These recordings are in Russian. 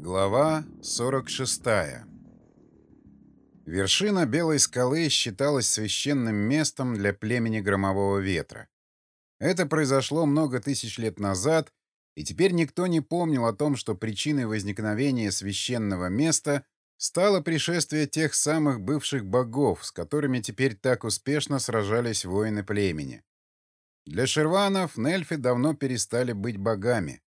Глава 46 Вершина Белой скалы считалась священным местом для племени Громового Ветра. Это произошло много тысяч лет назад, и теперь никто не помнил о том, что причиной возникновения священного места стало пришествие тех самых бывших богов, с которыми теперь так успешно сражались воины племени. Для шерванов Нельфи давно перестали быть богами.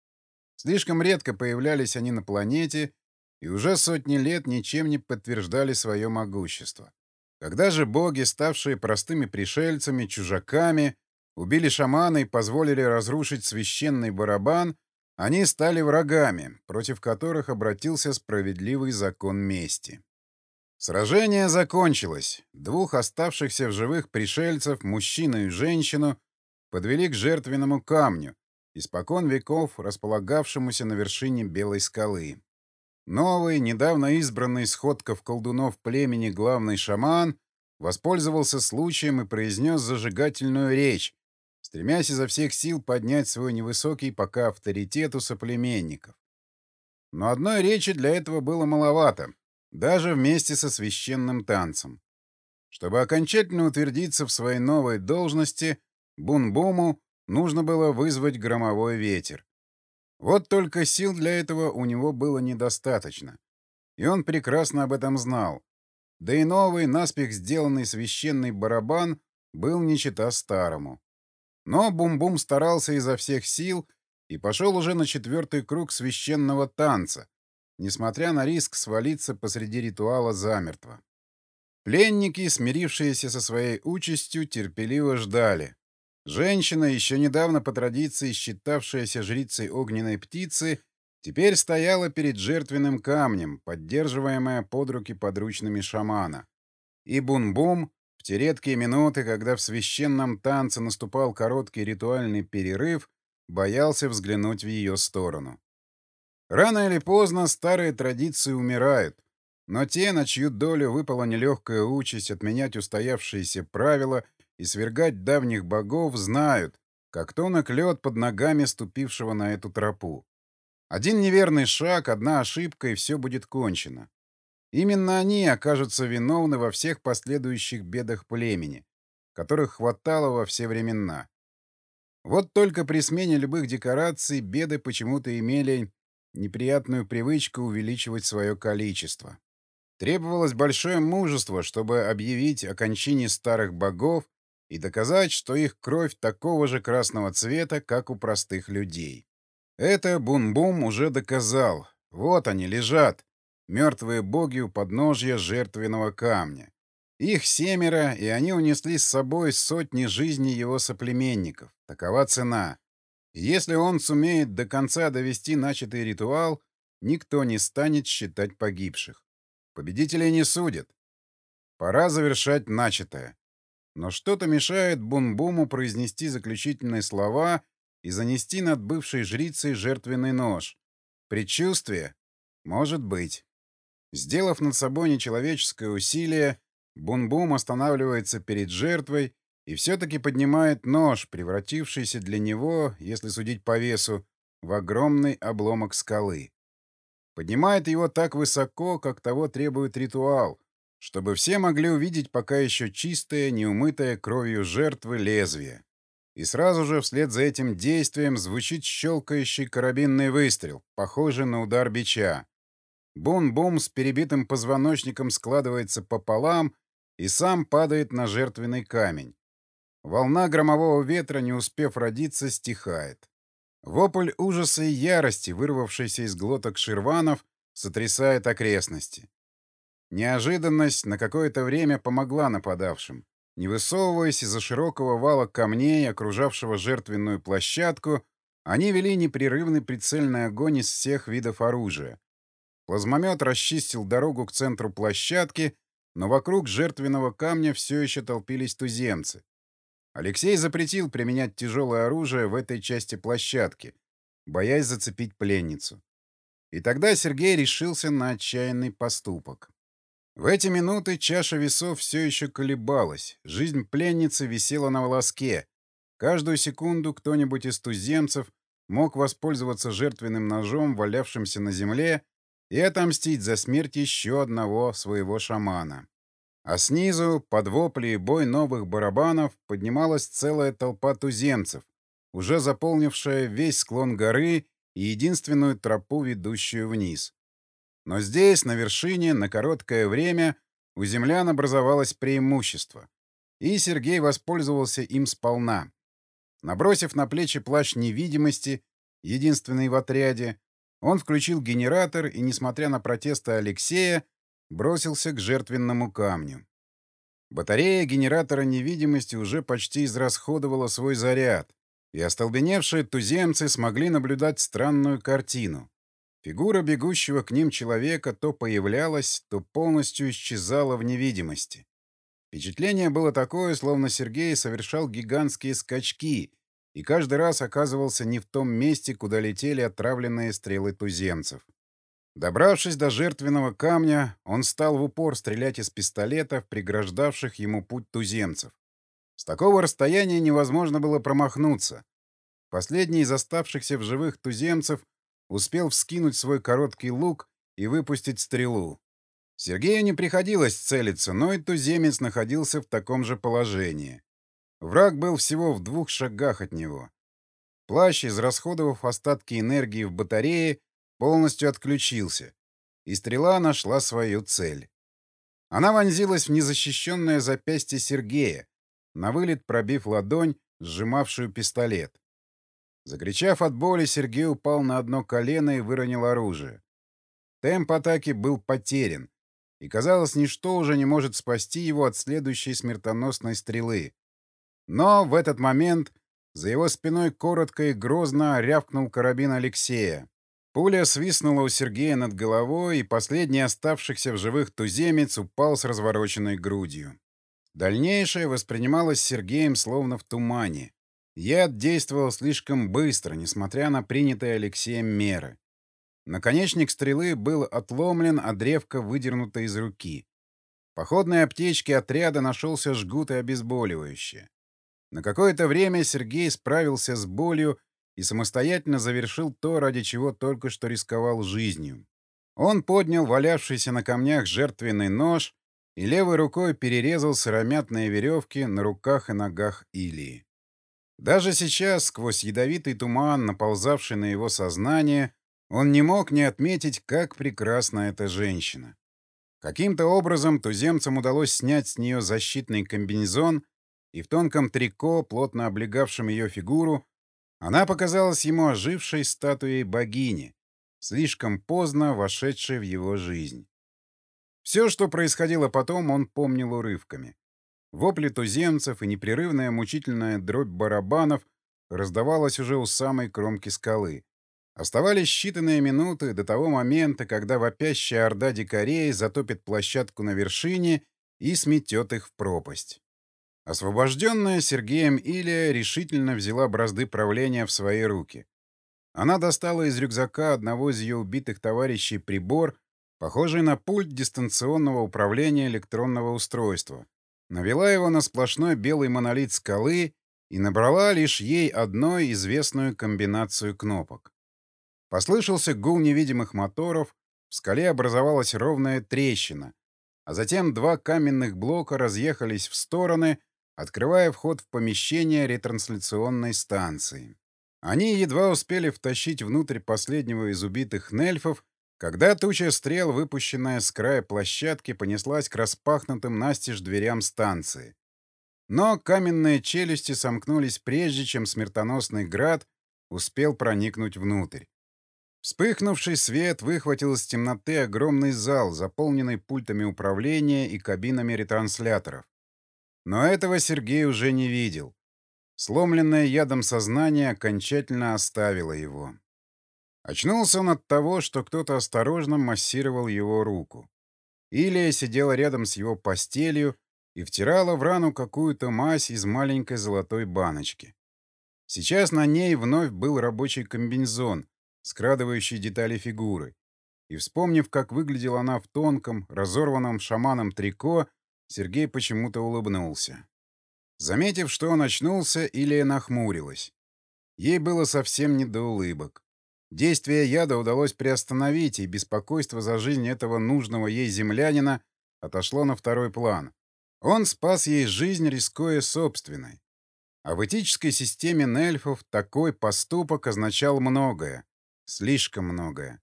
Слишком редко появлялись они на планете и уже сотни лет ничем не подтверждали свое могущество. Когда же боги, ставшие простыми пришельцами, чужаками, убили шамана и позволили разрушить священный барабан, они стали врагами, против которых обратился справедливый закон мести. Сражение закончилось. Двух оставшихся в живых пришельцев, мужчину и женщину, подвели к жертвенному камню, испокон веков располагавшемуся на вершине Белой скалы. Новый, недавно избранный сходков колдунов племени главный шаман воспользовался случаем и произнес зажигательную речь, стремясь изо всех сил поднять свой невысокий пока авторитет у соплеменников. Но одной речи для этого было маловато, даже вместе со священным танцем. Чтобы окончательно утвердиться в своей новой должности, Бунбуму нужно было вызвать громовой ветер. Вот только сил для этого у него было недостаточно. И он прекрасно об этом знал. Да и новый, наспех сделанный священный барабан был не чета старому. Но Бум-Бум старался изо всех сил и пошел уже на четвертый круг священного танца, несмотря на риск свалиться посреди ритуала замертво. Пленники, смирившиеся со своей участью, терпеливо ждали, Женщина, еще недавно по традиции считавшаяся жрицей огненной птицы, теперь стояла перед жертвенным камнем, поддерживаемая под руки подручными шамана. И Бун-Бум, в те редкие минуты, когда в священном танце наступал короткий ритуальный перерыв, боялся взглянуть в ее сторону. Рано или поздно старые традиции умирают, но те, на чью долю выпала нелегкая участь отменять устоявшиеся правила — и свергать давних богов знают, как тонок лед под ногами ступившего на эту тропу. Один неверный шаг, одна ошибка, и все будет кончено. Именно они окажутся виновны во всех последующих бедах племени, которых хватало во все времена. Вот только при смене любых декораций беды почему-то имели неприятную привычку увеличивать свое количество. Требовалось большое мужество, чтобы объявить о кончине старых богов и доказать, что их кровь такого же красного цвета, как у простых людей. Это Бун-Бум уже доказал. Вот они лежат, мертвые боги у подножья жертвенного камня. Их семеро, и они унесли с собой сотни жизней его соплеменников. Такова цена. Если он сумеет до конца довести начатый ритуал, никто не станет считать погибших. Победителей не судят. Пора завершать начатое. Но что-то мешает Бун-Буму произнести заключительные слова и занести над бывшей жрицей жертвенный нож. Предчувствие? Может быть. Сделав над собой нечеловеческое усилие, Бун-Бум останавливается перед жертвой и все-таки поднимает нож, превратившийся для него, если судить по весу, в огромный обломок скалы. Поднимает его так высоко, как того требует ритуал, чтобы все могли увидеть пока еще чистое, неумытое кровью жертвы лезвие. И сразу же вслед за этим действием звучит щелкающий карабинный выстрел, похожий на удар бича. Бум-бум с перебитым позвоночником складывается пополам и сам падает на жертвенный камень. Волна громового ветра, не успев родиться, стихает. Вопль ужаса и ярости, вырвавшийся из глоток ширванов, сотрясает окрестности. Неожиданность на какое-то время помогла нападавшим. Не высовываясь из-за широкого вала камней, окружавшего жертвенную площадку, они вели непрерывный прицельный огонь из всех видов оружия. Плазмомет расчистил дорогу к центру площадки, но вокруг жертвенного камня все еще толпились туземцы. Алексей запретил применять тяжелое оружие в этой части площадки, боясь зацепить пленницу. И тогда Сергей решился на отчаянный поступок. В эти минуты чаша весов все еще колебалась, жизнь пленницы висела на волоске. Каждую секунду кто-нибудь из туземцев мог воспользоваться жертвенным ножом, валявшимся на земле, и отомстить за смерть еще одного своего шамана. А снизу, под вопли и бой новых барабанов, поднималась целая толпа туземцев, уже заполнившая весь склон горы и единственную тропу, ведущую вниз. Но здесь, на вершине, на короткое время, у землян образовалось преимущество. И Сергей воспользовался им сполна. Набросив на плечи плащ невидимости, единственный в отряде, он включил генератор и, несмотря на протесты Алексея, бросился к жертвенному камню. Батарея генератора невидимости уже почти израсходовала свой заряд, и остолбеневшие туземцы смогли наблюдать странную картину. Фигура бегущего к ним человека то появлялась, то полностью исчезала в невидимости. Впечатление было такое, словно Сергей совершал гигантские скачки и каждый раз оказывался не в том месте, куда летели отравленные стрелы туземцев. Добравшись до жертвенного камня, он стал в упор стрелять из пистолетов, преграждавших ему путь туземцев. С такого расстояния невозможно было промахнуться. Последний из оставшихся в живых туземцев успел вскинуть свой короткий лук и выпустить стрелу. Сергею не приходилось целиться, но и туземец находился в таком же положении. Враг был всего в двух шагах от него. Плащ, израсходовав остатки энергии в батарее, полностью отключился, и стрела нашла свою цель. Она вонзилась в незащищенное запястье Сергея, на вылет пробив ладонь, сжимавшую пистолет. Закричав от боли, Сергей упал на одно колено и выронил оружие. Темп атаки был потерян, и, казалось, ничто уже не может спасти его от следующей смертоносной стрелы. Но в этот момент за его спиной коротко и грозно рявкнул карабин Алексея. Пуля свистнула у Сергея над головой, и последний оставшихся в живых туземец упал с развороченной грудью. Дальнейшее воспринималось Сергеем словно в тумане. Яд действовал слишком быстро, несмотря на принятые Алексеем меры. Наконечник стрелы был отломлен, а древко выдернуто из руки. В походной аптечке отряда нашелся жгут и обезболивающее. На какое-то время Сергей справился с болью и самостоятельно завершил то, ради чего только что рисковал жизнью. Он поднял валявшийся на камнях жертвенный нож и левой рукой перерезал сыромятные веревки на руках и ногах Илии. Даже сейчас, сквозь ядовитый туман, наползавший на его сознание, он не мог не отметить, как прекрасна эта женщина. Каким-то образом туземцам удалось снять с нее защитный комбинезон, и в тонком трико, плотно облегавшем ее фигуру, она показалась ему ожившей статуей богини, слишком поздно вошедшей в его жизнь. Все, что происходило потом, он помнил урывками. Вопли туземцев и непрерывная мучительная дробь барабанов раздавалась уже у самой кромки скалы. Оставались считанные минуты до того момента, когда вопящая орда дикарей затопит площадку на вершине и сметет их в пропасть. Освобожденная Сергеем Илия решительно взяла бразды правления в свои руки. Она достала из рюкзака одного из ее убитых товарищей прибор, похожий на пульт дистанционного управления электронного устройства, навела его на сплошной белый монолит скалы и набрала лишь ей одной известную комбинацию кнопок. Послышался гул невидимых моторов, в скале образовалась ровная трещина, а затем два каменных блока разъехались в стороны, открывая вход в помещение ретрансляционной станции. Они едва успели втащить внутрь последнего из убитых нельфов, когда туча стрел, выпущенная с края площадки, понеслась к распахнутым настежь дверям станции. Но каменные челюсти сомкнулись прежде, чем смертоносный град успел проникнуть внутрь. Вспыхнувший свет выхватил из темноты огромный зал, заполненный пультами управления и кабинами ретрансляторов. Но этого Сергей уже не видел. Сломленное ядом сознание окончательно оставило его. Очнулся он от того, что кто-то осторожно массировал его руку. Илия сидела рядом с его постелью и втирала в рану какую-то мазь из маленькой золотой баночки. Сейчас на ней вновь был рабочий комбинезон, скрадывающий детали фигуры. И вспомнив, как выглядела она в тонком, разорванном шаманом трико, Сергей почему-то улыбнулся. Заметив, что он очнулся, Илия нахмурилась. Ей было совсем не до улыбок. Действие яда удалось приостановить, и беспокойство за жизнь этого нужного ей землянина отошло на второй план. Он спас ей жизнь, рискуя собственной. А в этической системе Нельфов такой поступок означал многое. Слишком многое.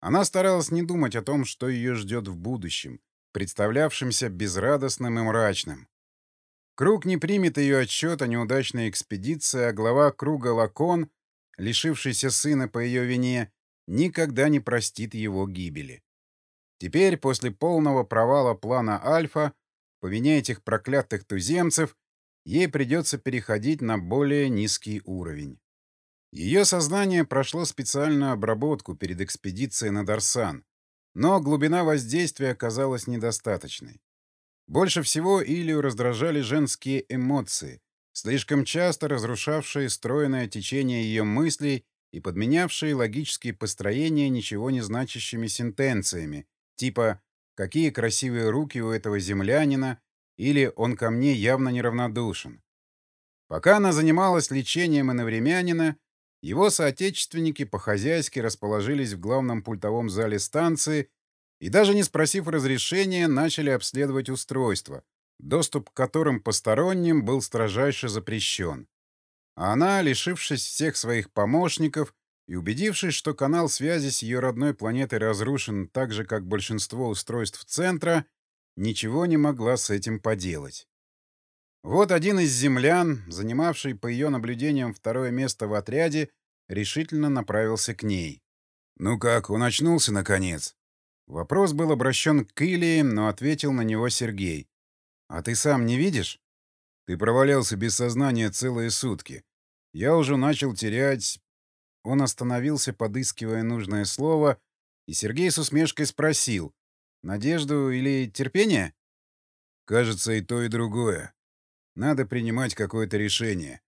Она старалась не думать о том, что ее ждет в будущем, представлявшемся безрадостным и мрачным. Круг не примет ее отчет о неудачной экспедиции, а глава круга Лакон, лишившийся сына по ее вине, никогда не простит его гибели. Теперь, после полного провала плана Альфа, по вине этих проклятых туземцев, ей придется переходить на более низкий уровень. Ее сознание прошло специальную обработку перед экспедицией на Дарсан, но глубина воздействия оказалась недостаточной. Больше всего Илью раздражали женские эмоции, слишком часто разрушавшие стройное течение ее мыслей и подменявшие логические построения ничего не значащими сентенциями, типа «какие красивые руки у этого землянина» или «он ко мне явно неравнодушен». Пока она занималась лечением иновремянина, его соотечественники по-хозяйски расположились в главном пультовом зале станции и, даже не спросив разрешения, начали обследовать устройство, доступ к которым посторонним был строжайше запрещен. А она, лишившись всех своих помощников и убедившись, что канал связи с ее родной планетой разрушен так же, как большинство устройств центра, ничего не могла с этим поделать. Вот один из землян, занимавший по ее наблюдениям второе место в отряде, решительно направился к ней. «Ну как, он очнулся, наконец?» Вопрос был обращен к Илии, но ответил на него Сергей. «А ты сам не видишь?» «Ты провалялся без сознания целые сутки. Я уже начал терять...» Он остановился, подыскивая нужное слово, и Сергей с усмешкой спросил. «Надежду или терпение?» «Кажется, и то, и другое. Надо принимать какое-то решение.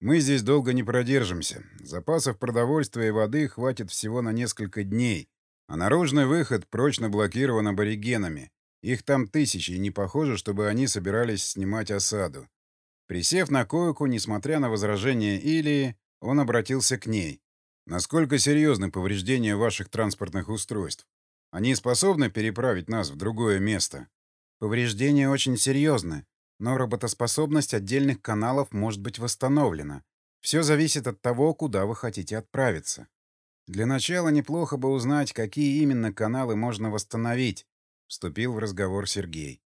Мы здесь долго не продержимся. Запасов продовольствия и воды хватит всего на несколько дней, а наружный выход прочно блокирован аборигенами. Их там тысячи, и не похоже, чтобы они собирались снимать осаду. Присев на койку, несмотря на возражения Илии, он обратился к ней. «Насколько серьезны повреждения ваших транспортных устройств? Они способны переправить нас в другое место?» «Повреждения очень серьезны но работоспособность отдельных каналов может быть восстановлена. Все зависит от того, куда вы хотите отправиться. Для начала неплохо бы узнать, какие именно каналы можно восстановить, вступил в разговор Сергей.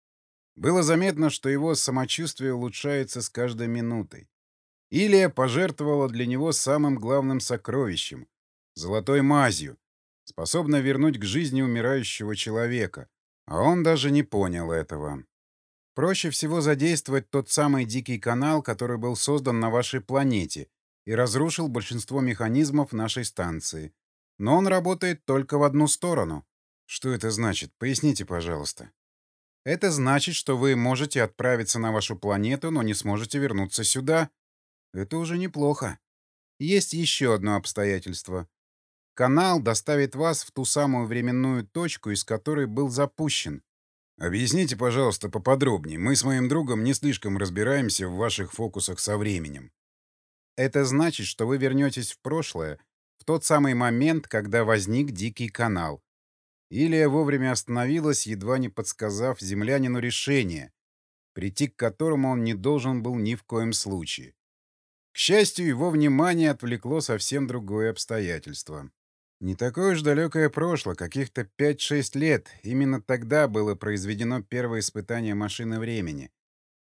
Было заметно, что его самочувствие улучшается с каждой минутой. Илия пожертвовала для него самым главным сокровищем — золотой мазью, способной вернуть к жизни умирающего человека, а он даже не понял этого. Проще всего задействовать тот самый дикий канал, который был создан на вашей планете и разрушил большинство механизмов нашей станции. Но он работает только в одну сторону. Что это значит? Поясните, пожалуйста. Это значит, что вы можете отправиться на вашу планету, но не сможете вернуться сюда. Это уже неплохо. Есть еще одно обстоятельство. Канал доставит вас в ту самую временную точку, из которой был запущен. Объясните, пожалуйста, поподробнее. Мы с моим другом не слишком разбираемся в ваших фокусах со временем. Это значит, что вы вернетесь в прошлое, в тот самый момент, когда возник Дикий канал. Илия вовремя остановилась, едва не подсказав землянину решение, прийти к которому он не должен был ни в коем случае. К счастью, его внимание отвлекло совсем другое обстоятельство. Не такое уж далекое прошлое, каких-то 5-6 лет. Именно тогда было произведено первое испытание машины времени.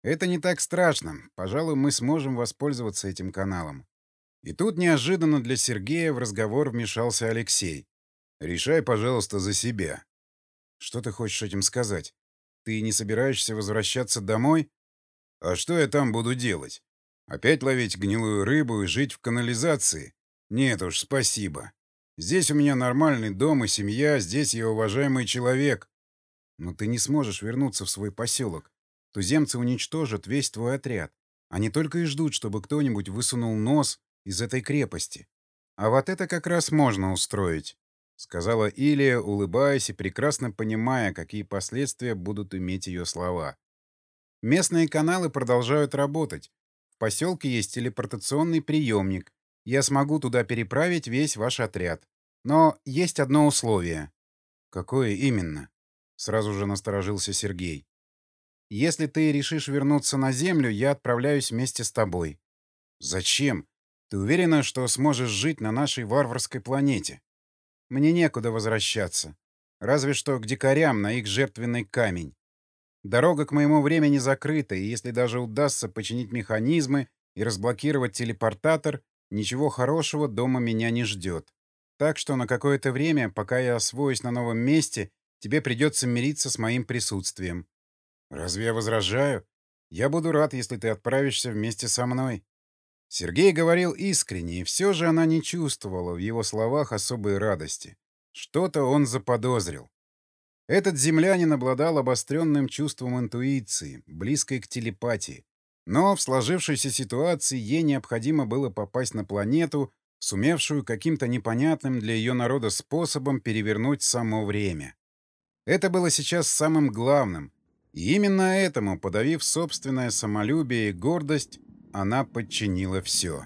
Это не так страшно. Пожалуй, мы сможем воспользоваться этим каналом. И тут неожиданно для Сергея в разговор вмешался Алексей. «Решай, пожалуйста, за себя». «Что ты хочешь этим сказать? Ты не собираешься возвращаться домой?» «А что я там буду делать? Опять ловить гнилую рыбу и жить в канализации? Нет уж, спасибо. Здесь у меня нормальный дом и семья, здесь я уважаемый человек. Но ты не сможешь вернуться в свой поселок. Туземцы уничтожат весь твой отряд. Они только и ждут, чтобы кто-нибудь высунул нос из этой крепости. А вот это как раз можно устроить, — сказала Илия, улыбаясь и прекрасно понимая, какие последствия будут иметь ее слова. Местные каналы продолжают работать. В поселке есть телепортационный приемник, я смогу туда переправить весь ваш отряд. Но есть одно условие. Какое именно? Сразу же насторожился Сергей. Если ты решишь вернуться на Землю, я отправляюсь вместе с тобой. Зачем? Ты уверена, что сможешь жить на нашей варварской планете? Мне некуда возвращаться. Разве что к дикарям на их жертвенный камень. Дорога к моему времени закрыта, и если даже удастся починить механизмы и разблокировать телепортатор, ничего хорошего дома меня не ждет. Так что на какое-то время, пока я освоюсь на новом месте, тебе придется мириться с моим присутствием. Разве я возражаю? Я буду рад, если ты отправишься вместе со мной. Сергей говорил искренне, и все же она не чувствовала в его словах особой радости. Что-то он заподозрил. Этот землянин обладал обостренным чувством интуиции, близкой к телепатии. Но в сложившейся ситуации ей необходимо было попасть на планету, сумевшую каким-то непонятным для ее народа способом перевернуть само время. Это было сейчас самым главным, и именно этому, подавив собственное самолюбие и гордость, она подчинила все.